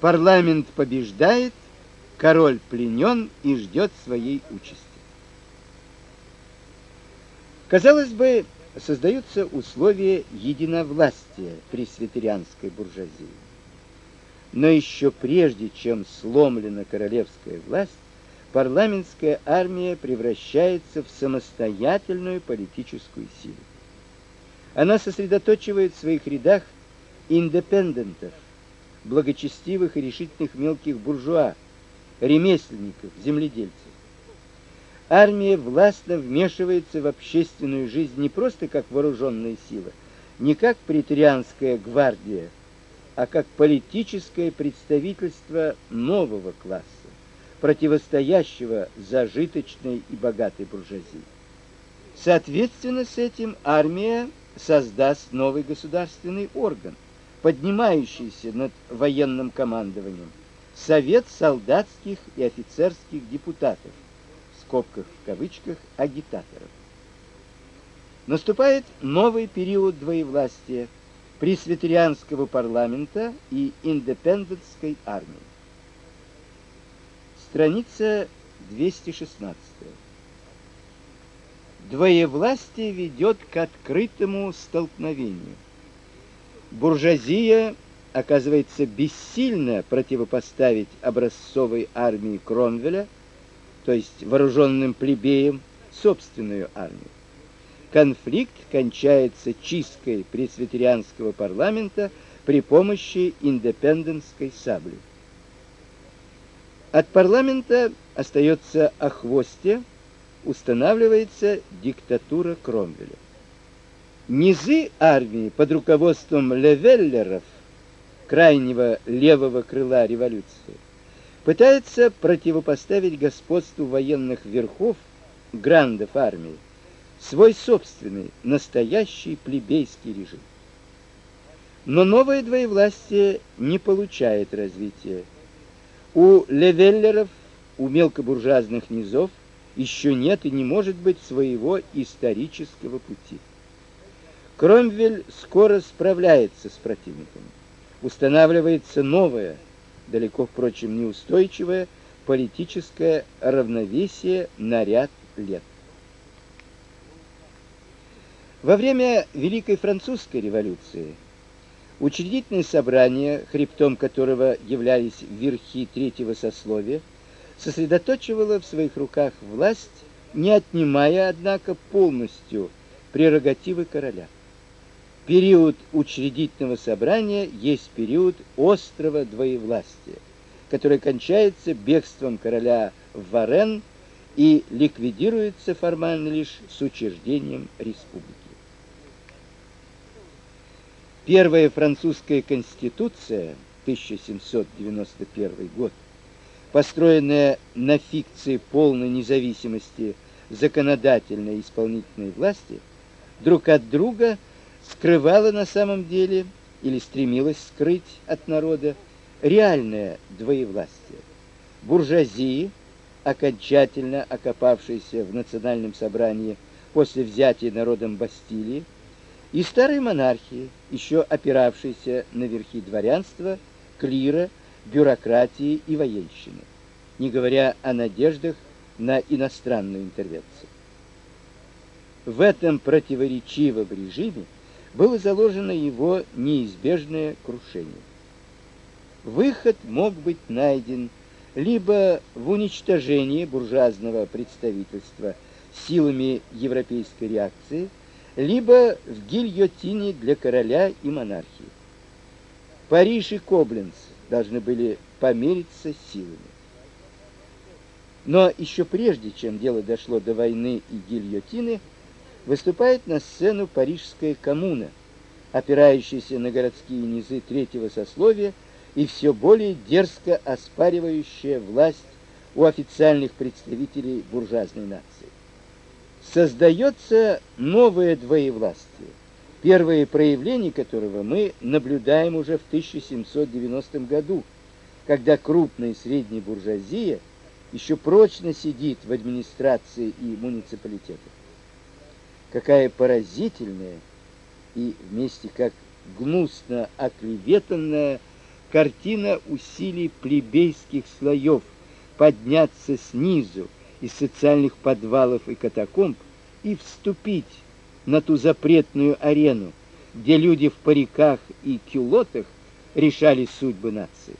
Парламент побеждает, король пленен и ждет своей участи. Казалось бы, создаются условия единовластия пресвитерианской буржуазии. Но еще прежде, чем сломлена королевская власть, парламентская армия превращается в самостоятельную политическую силу. Она сосредотачивает в своих рядах индепендентов, благочестивых и решительных мелких буржуа, ремесленников, земледельцев. Армия властно вмешивается в общественную жизнь не просто как вооруженная сила, не как претарианская гвардия, а как политическое представительство нового класса, противостоящего зажиточной и богатой буржуазии. Соответственно, с этим армия создаст новый государственный орган, поднимающийся над военным командованием Совет солдатских и офицерских депутатов, в скобках в кавычках агитаторов. Наступает новый период двоевластия пресвитерианского парламента и индепендентской армии. Страница 216. Двоевластие ведет к открытому столкновению. Буржуазия оказывается бессильна противопоставить образцовой армии Кромвеля, то есть вооруженным плебеям, собственную армию. Конфликт кончается чисткой пресвитерианского парламента при помощи индепендентской сабли. От парламента остается охвостье, устанавливается диктатура Кромвеля. Низы армии под руководством Левеллеров, крайнего левого крыла революции, пытаются противопоставить господству военных верхов, грандов армии, свой собственный, настоящий плебейский режим. Но новое двоевластие не получает развития. У левеллеров, у мелкобуржуазных низов еще нет и не может быть своего исторического пути. Кромвель скоро справляется с противником. Устанавливается новое, далеко, впрочем, неустойчивое политическое равновесие на ряд лет. Во время Великой Французской революции учредительное собрание, хребтом которого являлись верхи третьего сословия, сосредоточивало в своих руках власть, не отнимая, однако, полностью прерогативы короля. Период учредительного собрания есть период острого двоевластия, который кончается бегством короля в Варен и ликвидируется формально лишь с учреждением республики. Первая французская конституция 1791 год, построенная на фикции полной независимости законодательной и исполнительной власти, друг от друга – скрывала на самом деле или стремилась скрыть от народа реальное двоевластие. Буржуазии, окончательно окопавшейся в национальном собрании после взятия народом Бастилии, и старой монархии, еще опиравшейся на верхи дворянства, клира, бюрократии и военщины, не говоря о надеждах на иностранную интервенцию. В этом противоречивом режиме было заложено его неизбежное крушение. Выход мог быть найден либо в уничтожении буржуазного представительства силами европейской реакции, либо в гильотине для короля и монархии. Париж и Кобленц должны были помериться силами. Но еще прежде, чем дело дошло до войны и гильотины, выступает на сцену парижская коммуна, опирающаяся на городские низы третьего сословия и все более дерзко оспаривающая власть у официальных представителей буржуазной нации. Создается новое двоевластие, первые проявления которого мы наблюдаем уже в 1790 году, когда крупная и средняя буржуазия еще прочно сидит в администрации и муниципалитетах какая поразительная и вместе как гнусно оклеветанная картина усилий плебейских слоев подняться снизу из социальных подвалов и катакомб и вступить на ту запретную арену, где люди в париках и кюлотах решали судьбы нации.